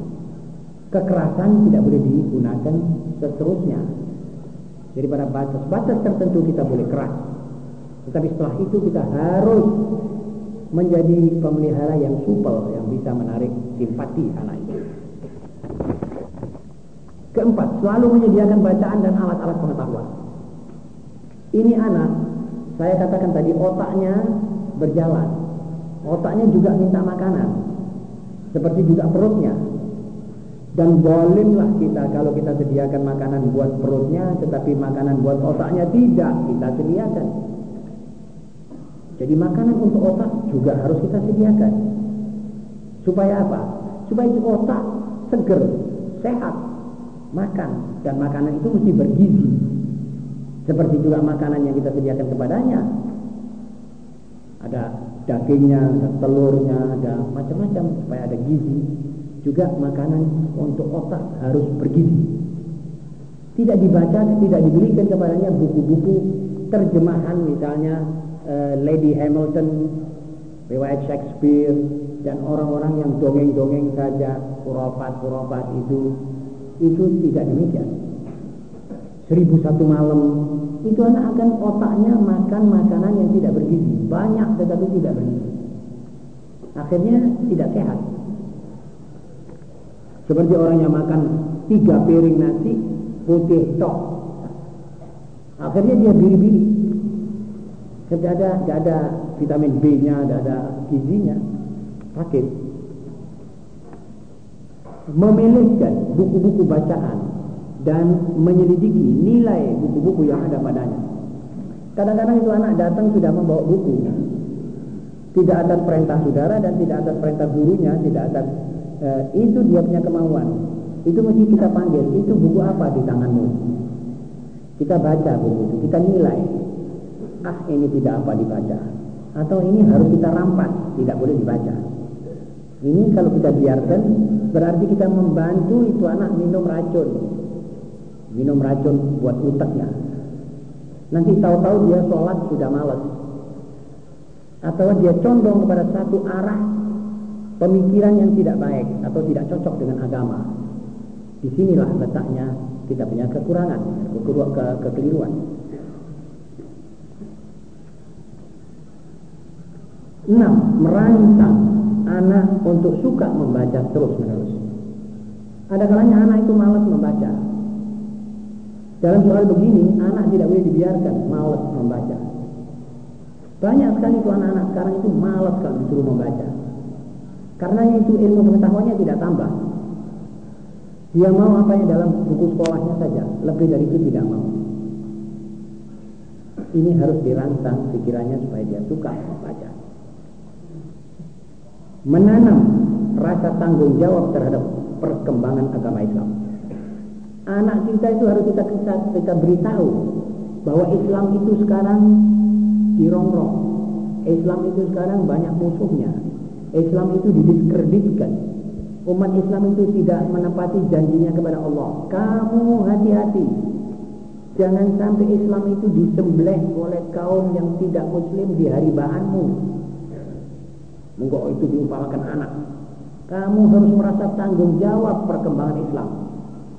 Kekerasan tidak boleh digunakan seterusnya. Jadi pada batas-batas tertentu kita boleh keras. Tetapi setelah itu kita harus menjadi pemelihara yang supel yang bisa menarik simpati anak itu. Keempat, selalu menyediakan bacaan dan alat-alat pengetahuan. Ini anak, saya katakan tadi otaknya berjalan. Otaknya juga minta makanan. Seperti juga perutnya. Dan bolehlah kita kalau kita sediakan makanan buat perutnya tetapi makanan buat otaknya tidak kita sediakan. Jadi makanan untuk otak juga harus kita sediakan. Supaya apa? Supaya otak seger, sehat. makan dan makanan itu mesti bergizi. Seperti juga makanan yang kita sediakan kepadanya. Ada dagingnya, ada telurnya, ada macam-macam supaya ada gizi. Juga makanan untuk otak harus bergizi. Tidak dibaca, tidak diberikan kepadanya buku-buku terjemahan misalnya uh, Lady Hamilton, riwayat Shakespeare dan orang-orang yang dongeng-dongeng saja, kurafat-kurafat itu itu tidak demikian. Seribu satu malam itu anak akan otaknya makan makanan yang tidak bergizi, banyak tetapi tidak bergizi. Akhirnya tidak sehat. Seperti orang yang makan tiga piring nasi putih tok. Akhirnya dia biri-biri. Tidak ada, tidak ada vitamin B-nya, tidak ada gizinya. Sakit. Memilihkan buku-buku bacaan dan menyelidiki nilai buku-buku yang ada padanya. Kadang-kadang itu anak datang sudah membawa buku. Tidak atas perintah saudara dan tidak atas perintah gurunya, tidak atas uh, itu dia punya kemauan. Itu mesti kita panggil, itu buku apa di tanganmu? Kita baca buku itu, kita nilai. Ah ini tidak apa dibaca. Atau ini harus kita rampas, tidak boleh dibaca. Ini kalau kita biarkan berarti kita membantu itu anak minum racun. Minum racun buat utaknya. Nanti tahu-tahu dia sholat sudah malas. Atau dia condong kepada satu arah pemikiran yang tidak baik atau tidak cocok dengan agama. Di sinilah letaknya kita punya kekurangan, ke kekeliruan. Enam, merancang anak untuk suka membaca terus menerus. Ada kalanya anak itu malas membaca. Dalam soal begini, anak tidak boleh dibiarkan malas membaca. Banyak sekali itu anak-anak sekarang itu malas kalau disuruh membaca. Karena itu ilmu pengetahuannya tidak tambah. Dia mau apa yang dalam buku sekolahnya saja, lebih dari itu tidak mau. Ini harus dirangsang pikirannya supaya dia suka membaca. Menanam rasa tanggung jawab terhadap perkembangan agama Islam. Anak kita itu harus kita kita, kita beritahu bahwa Islam itu sekarang dirongrong. Islam itu sekarang banyak musuhnya. Islam itu didiskreditkan umat Islam itu tidak menepati janjinya kepada Allah. Kamu hati-hati. Jangan sampai Islam itu disembelih oleh kaum yang tidak muslim di hari bahanmu. Mungkin itu diumpamakan anak. Kamu harus merasa tanggung jawab perkembangan Islam.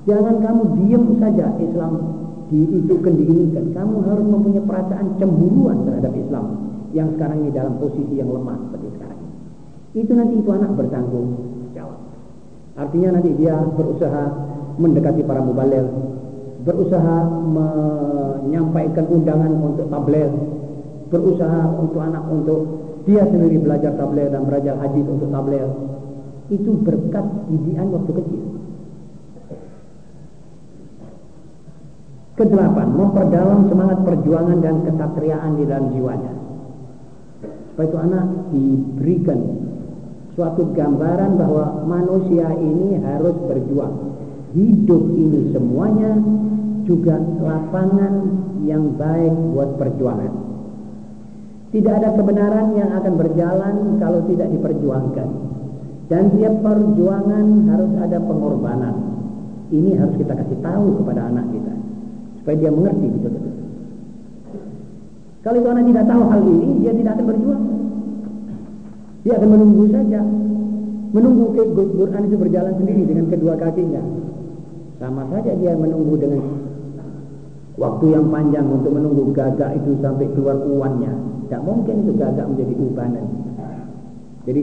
Jangan kamu diam saja Islam diitukan diinginkan. Kamu harus mempunyai perasaan cemburuan terhadap Islam yang sekarang ini dalam posisi yang lemah seperti sekarang. Itu nanti itu anak bertanggung Artinya nanti dia berusaha mendekati para mubalil, berusaha menyampaikan undangan untuk tabligh, berusaha untuk anak untuk dia sendiri belajar tabligh dan belajar hadis untuk tabligh. Itu berkat didikan waktu kecil. Kedelapan, memperdalam semangat perjuangan dan ketatriaan di dalam jiwanya. Supaya itu anak diberikan suatu gambaran bahwa manusia ini harus berjuang. Hidup ini semuanya juga lapangan yang baik buat perjuangan. Tidak ada kebenaran yang akan berjalan kalau tidak diperjuangkan. Dan tiap perjuangan harus ada pengorbanan. Ini harus kita kasih tahu kepada anak kita. Supaya dia mengerti betul-betul. Kalau itu anak tidak tahu hal ini, dia tidak akan berjuang. Dia akan menunggu saja. Menunggu Quran itu berjalan sendiri dengan kedua kakinya. Sama saja dia menunggu dengan waktu yang panjang untuk menunggu gagak itu sampai keluar uannya. Tidak mungkin itu gagak menjadi ubanan. Jadi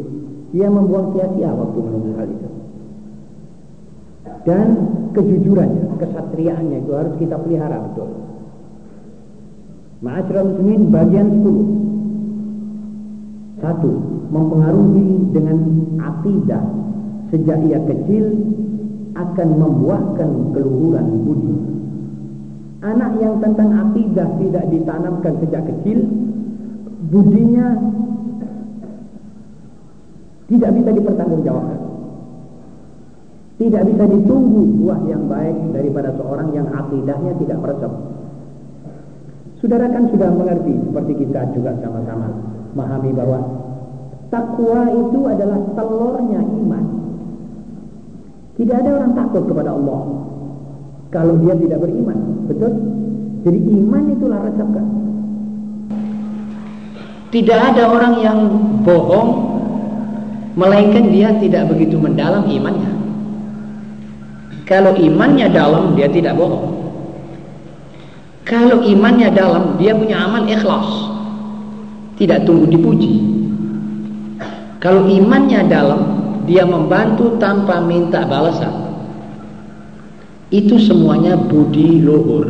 dia membuang sia-sia waktu menunggu hal itu. Dan kejujurannya, kesatriaannya itu harus kita pelihara betul. Ma'asyiral muslimin bagian 10. Satu, mempengaruhi dengan akidah sejak ia kecil akan membuahkan keluhuran budi. Anak yang tentang akidah tidak ditanamkan sejak kecil, budinya tidak bisa dipertanggungjawabkan. Tidak bisa ditunggu buah yang baik daripada seorang yang akidahnya tidak meresap. Saudara kan sudah mengerti seperti kita juga sama-sama memahami bahwa takwa itu adalah telurnya iman. Tidak ada orang takut kepada Allah kalau dia tidak beriman, betul? Jadi iman itulah resepnya. Tidak ada orang yang bohong melainkan dia tidak begitu mendalam imannya. Kalau imannya dalam dia tidak bohong. Kalau imannya dalam dia punya amal ikhlas. Tidak tunggu dipuji. Kalau imannya dalam dia membantu tanpa minta balasan. Itu semuanya budi luhur.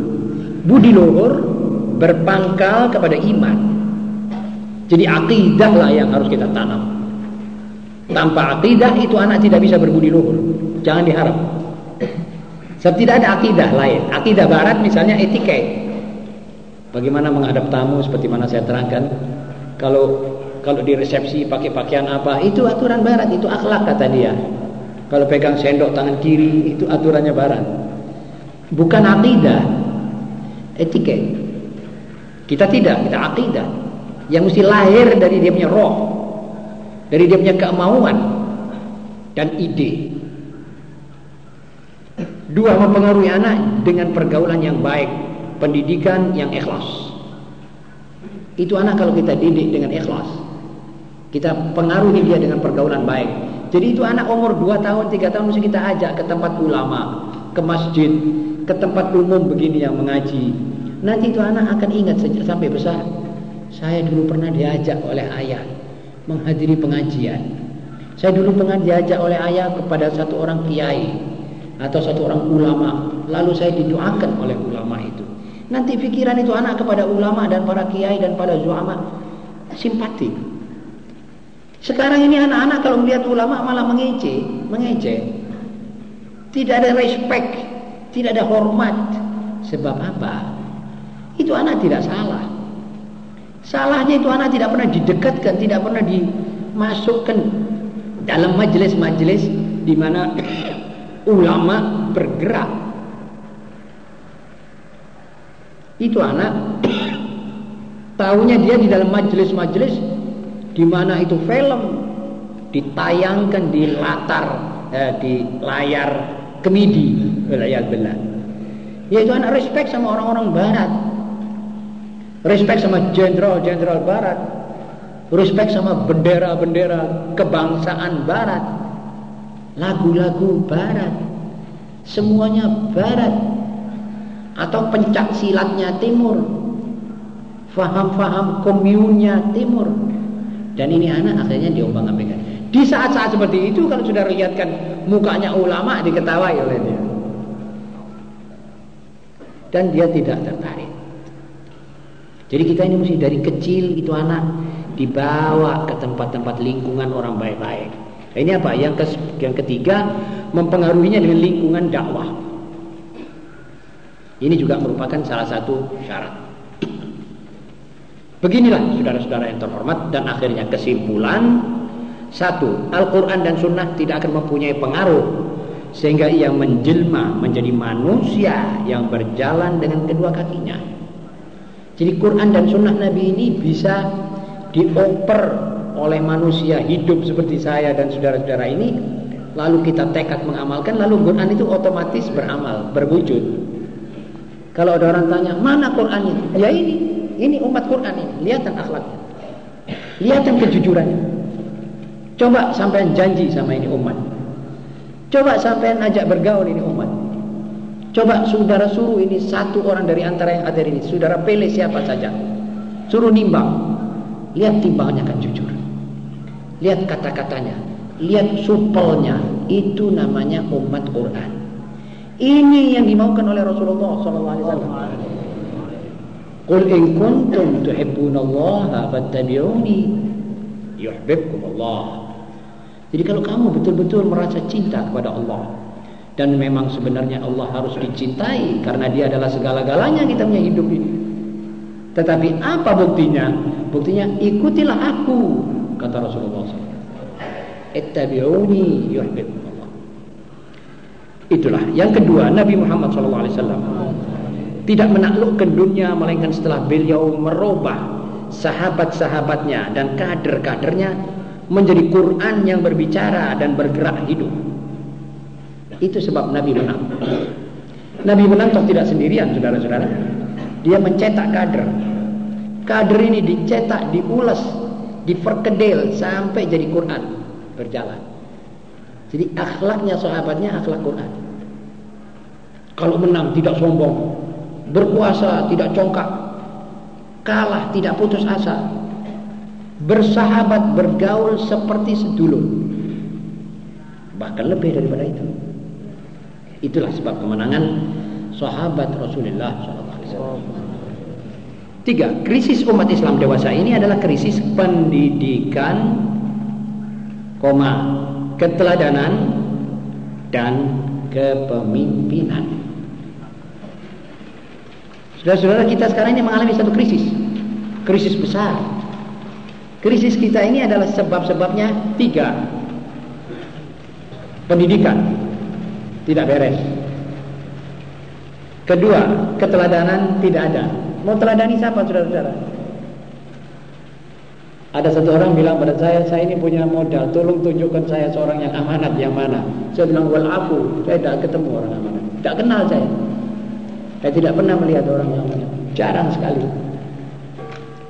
Budi luhur berpangkal kepada iman. Jadi akidah lah yang harus kita tanam. Tanpa akidah itu anak tidak bisa berbudi luhur. Jangan diharap. Sebab tidak ada akidah lain. Akidah barat misalnya etiket. Bagaimana menghadap tamu seperti mana saya terangkan. Kalau kalau di resepsi pakai pakaian apa, itu aturan barat, itu akhlak kata dia. Kalau pegang sendok tangan kiri, itu aturannya barat. Bukan akidah. Etiket. Kita tidak, kita akidah. Yang mesti lahir dari dia punya roh. Dari dia punya kemauan dan ide. Dua mempengaruhi anak dengan pergaulan yang baik, pendidikan yang ikhlas. Itu anak kalau kita didik dengan ikhlas. Kita pengaruhi dia dengan pergaulan baik. Jadi itu anak umur 2 tahun, 3 tahun mesti kita ajak ke tempat ulama, ke masjid, ke tempat umum begini yang mengaji. Nanti itu anak akan ingat sejak sampai besar. Saya dulu pernah diajak oleh ayah menghadiri pengajian. Saya dulu pernah diajak oleh ayah kepada satu orang kiai atau satu orang ulama lalu saya didoakan oleh ulama itu nanti pikiran itu anak kepada ulama dan para kiai dan pada zuama simpati sekarang ini anak-anak kalau melihat ulama malah mengejek mengejek tidak ada respect tidak ada hormat. Sebab apa? Itu anak tidak salah. Salahnya itu anak tidak pernah didekatkan tidak pernah dimasukkan dalam majelis-majelis di mana ulama bergerak. Itu anak tahunya dia di dalam majelis-majelis di mana itu film ditayangkan di latar eh, di layar kemidi layar belah yaitu anak respect sama orang-orang barat. Respect sama jenderal-jenderal barat. Respect sama bendera-bendera kebangsaan barat. Lagu-lagu barat. Semuanya barat. Atau pencak silatnya timur. Faham-faham komunnya timur. Dan ini anak akhirnya diombang ambingkan di saat-saat seperti itu kalau sudah lihatkan mukanya ulama diketawai oleh dia dan dia tidak tertarik jadi kita ini mesti dari kecil itu anak dibawa ke tempat-tempat lingkungan orang baik-baik ini apa? Yang, ke, yang ketiga mempengaruhinya dengan lingkungan dakwah. Ini juga merupakan salah satu syarat. Beginilah saudara-saudara yang terhormat dan akhirnya kesimpulan satu, Al-Quran dan Sunnah tidak akan mempunyai pengaruh sehingga ia menjelma menjadi manusia yang berjalan dengan kedua kakinya. Jadi Quran dan Sunnah Nabi ini bisa dioper oleh manusia hidup seperti saya dan saudara-saudara ini lalu kita tekad mengamalkan lalu Quran itu otomatis beramal berwujud. Kalau ada orang tanya mana Quran itu? Ya ini ini umat Quran ini lihatan akhlaknya. Lihatan kejujurannya. Coba sampai janji sama ini umat coba sampai ajak bergaul ini umat coba saudara suruh ini satu orang dari antara yang ada ini. Saudara pilih siapa saja. Suruh nimbang. Lihat timbangnya kan jujur. Lihat kata-katanya, lihat supelnya, itu namanya umat Quran. Ini yang dimaukan oleh Rasulullah SAW. Qul in kuntum tuhibbunallaha fattabi'uni yuhibbukumullah. Jadi kalau kamu betul-betul merasa cinta kepada Allah dan memang sebenarnya Allah harus dicintai karena Dia adalah segala-galanya kita punya hidup ini. Tetapi apa buktinya? Buktinya ikutilah aku kata Rasulullah SAW. Ittabi'uni. Itulah. Yang kedua, Nabi Muhammad SAW tidak menaklukkan dunia melainkan setelah beliau merubah sahabat-sahabatnya dan kader-kadernya menjadi Quran yang berbicara dan bergerak hidup. Itu sebab Nabi menang. Nabi menang toh tidak sendirian, saudara-saudara. Dia mencetak kader. Kader ini dicetak, diulas, diperkedel sampai jadi Quran berjalan. Jadi akhlaknya sahabatnya akhlak Quran. Kalau menang tidak sombong, berkuasa tidak congkak, kalah tidak putus asa, bersahabat bergaul seperti sedulur, bahkan lebih daripada itu. Itulah sebab kemenangan sahabat Rasulullah. Tiga, krisis umat Islam dewasa ini adalah krisis pendidikan, koma, keteladanan dan kepemimpinan. Saudara-saudara kita sekarang ini mengalami satu krisis, krisis besar. Krisis kita ini adalah sebab-sebabnya tiga. Pendidikan tidak beres. Kedua, keteladanan tidak ada. Mau teladani siapa saudara-saudara? Ada satu orang bilang pada saya, saya ini punya modal, tolong tunjukkan saya seorang yang amanat yang mana. Saya bilang, wal aku, saya tidak ketemu orang amanat. Tidak kenal saya. Saya tidak pernah melihat orang yang amanat. Jarang sekali.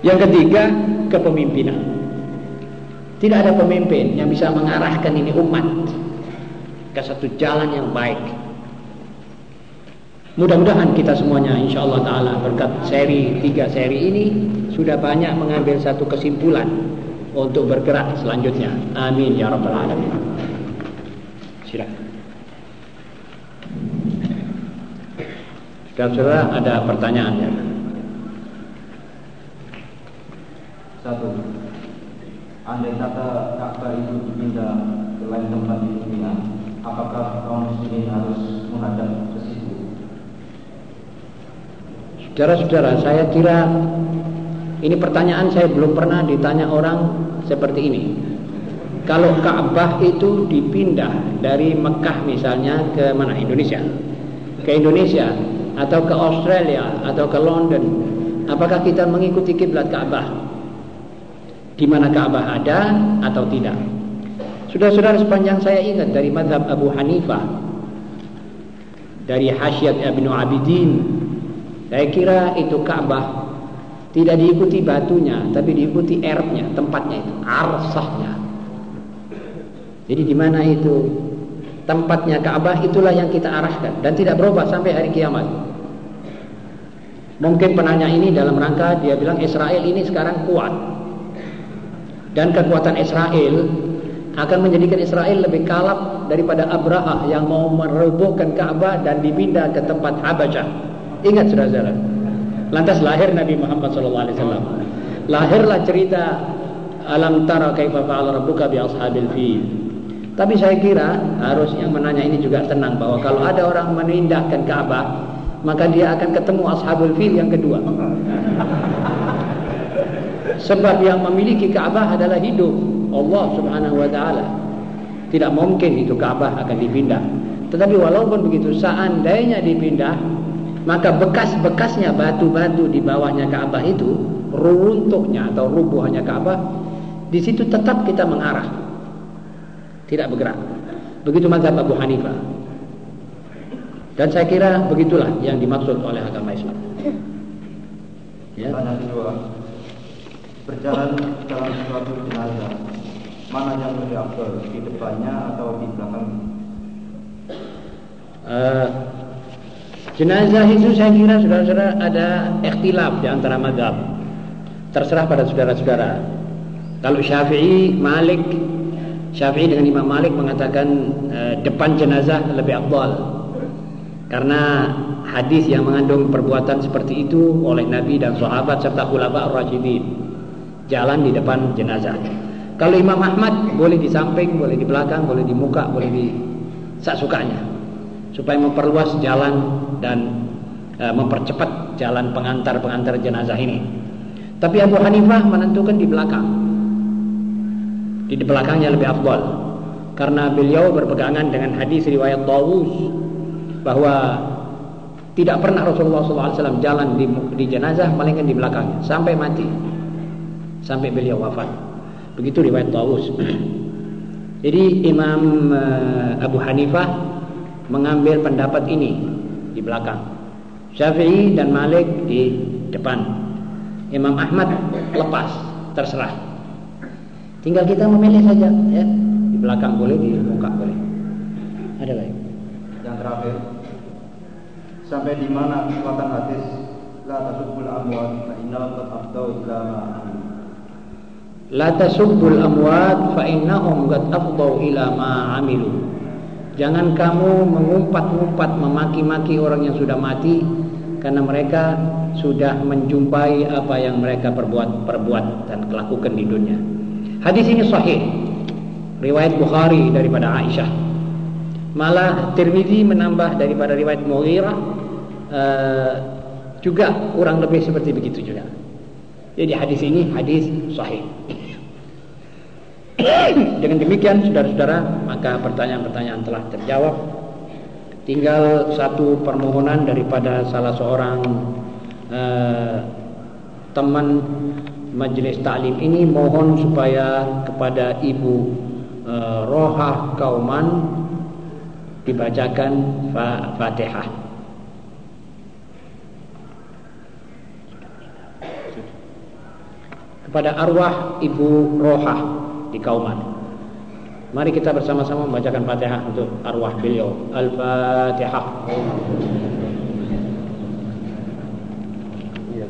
Yang ketiga, kepemimpinan. Tidak ada pemimpin yang bisa mengarahkan ini umat ke satu jalan yang baik. Mudah-mudahan kita semuanya insya Allah Ta'ala berkat seri tiga seri ini sudah banyak mengambil satu kesimpulan untuk bergerak selanjutnya. Amin ya Rabbal Alamin. Silakan. Saudara-saudara ada pertanyaan ya? Satu, andai kata Ka'bah itu dipindah ke lain tempat di dunia, apakah kaum muslimin harus menghadap ke situ? Saudara-saudara, saya kira ini pertanyaan saya belum pernah ditanya orang seperti ini. Kalau Ka'bah itu dipindah dari Mekah misalnya ke mana Indonesia, ke Indonesia atau ke Australia atau ke London, apakah kita mengikuti kiblat Ka'bah? Di mana Ka'bah ada atau tidak? Saudara-saudara sepanjang saya ingat dari madhab Abu Hanifah, dari Hasyiat Ibnu Abidin, saya kira itu Ka'bah tidak diikuti batunya, tapi diikuti erbnya, tempatnya itu, arsahnya. Jadi di mana itu tempatnya Ka'bah itulah yang kita arahkan dan tidak berubah sampai hari kiamat. Mungkin penanya ini dalam rangka dia bilang Israel ini sekarang kuat. Dan kekuatan Israel akan menjadikan Israel lebih kalap daripada Abraha yang mau merobohkan Ka'bah dan dipindah ke tempat Habasyah. Ingat saudara-saudara. Lantas lahir Nabi Muhammad SAW. Lahirlah cerita alam tara kaifa fa'ala rabbuka bi ashabil fil. Tapi saya kira harus yang menanya ini juga tenang bahwa kalau ada orang menindahkan Ka'bah, maka dia akan ketemu ashabul fil yang kedua. Sebab yang memiliki Ka'bah adalah hidup Allah Subhanahu wa taala. Tidak mungkin itu Ka'bah akan dipindah. Tetapi walaupun begitu seandainya dipindah, maka bekas-bekasnya batu-batu di bawahnya Ka'bah itu runtuhnya atau rubuhnya Ka'bah di situ tetap kita mengarah tidak bergerak begitu mazhab Abu Hanifah dan saya kira begitulah yang dimaksud oleh agama Islam ya. Berjalan dalam suatu jenazah mana yang lebih afdal di depannya atau di belakang uh, Jenazah itu saya kira saudara-saudara ada ikhtilaf di antara madhab. Terserah pada saudara-saudara. Kalau Syafi'i, Malik, Syafi'i dengan Imam Malik mengatakan e, depan jenazah lebih afdal. Karena hadis yang mengandung perbuatan seperti itu oleh Nabi dan sahabat serta ulama ar-rasyidin. Jalan di depan jenazah. Kalau Imam Ahmad boleh di samping, boleh di belakang, boleh di muka, boleh di sukanya supaya memperluas jalan dan e, mempercepat jalan pengantar-pengantar jenazah ini. Tapi Abu Hanifah menentukan di belakang. Di belakangnya lebih afdal. Karena beliau berpegangan dengan hadis riwayat Tawus bahwa tidak pernah Rasulullah SAW jalan di, di jenazah melainkan di belakangnya sampai mati sampai beliau wafat. Begitu riwayat Tawus jadi Imam uh, Abu Hanifah mengambil pendapat ini di belakang. Syafi'i dan Malik di depan. Imam Ahmad lepas terserah. Tinggal kita memilih saja ya. Di belakang boleh di muka boleh. Ada lagi yang terakhir sampai di mana kekuatan hadis? La tasubul amwat fa inna qad afdau ila La tasubbul amwat fa innahum qad afdau ila ma amilu. Jangan kamu mengumpat-ngumpat memaki-maki orang yang sudah mati karena mereka sudah menjumpai apa yang mereka perbuat perbuat dan lakukan di dunia. Hadis ini sahih. Riwayat Bukhari daripada Aisyah. Malah Tirmizi menambah daripada riwayat Mughirah uh, juga kurang lebih seperti begitu juga. Jadi hadis ini hadis sahih. Dengan demikian saudara-saudara maka pertanyaan-pertanyaan telah terjawab. Tinggal satu permohonan daripada salah seorang uh, teman majelis taklim ini mohon supaya kepada ibu uh, Rohah Kauman dibacakan Fatihah. Kepada arwah ibu Rohah di kaum Ad. Mari kita bersama-sama membacakan Fatihah untuk arwah beliau. Al-Fatihah. Ya,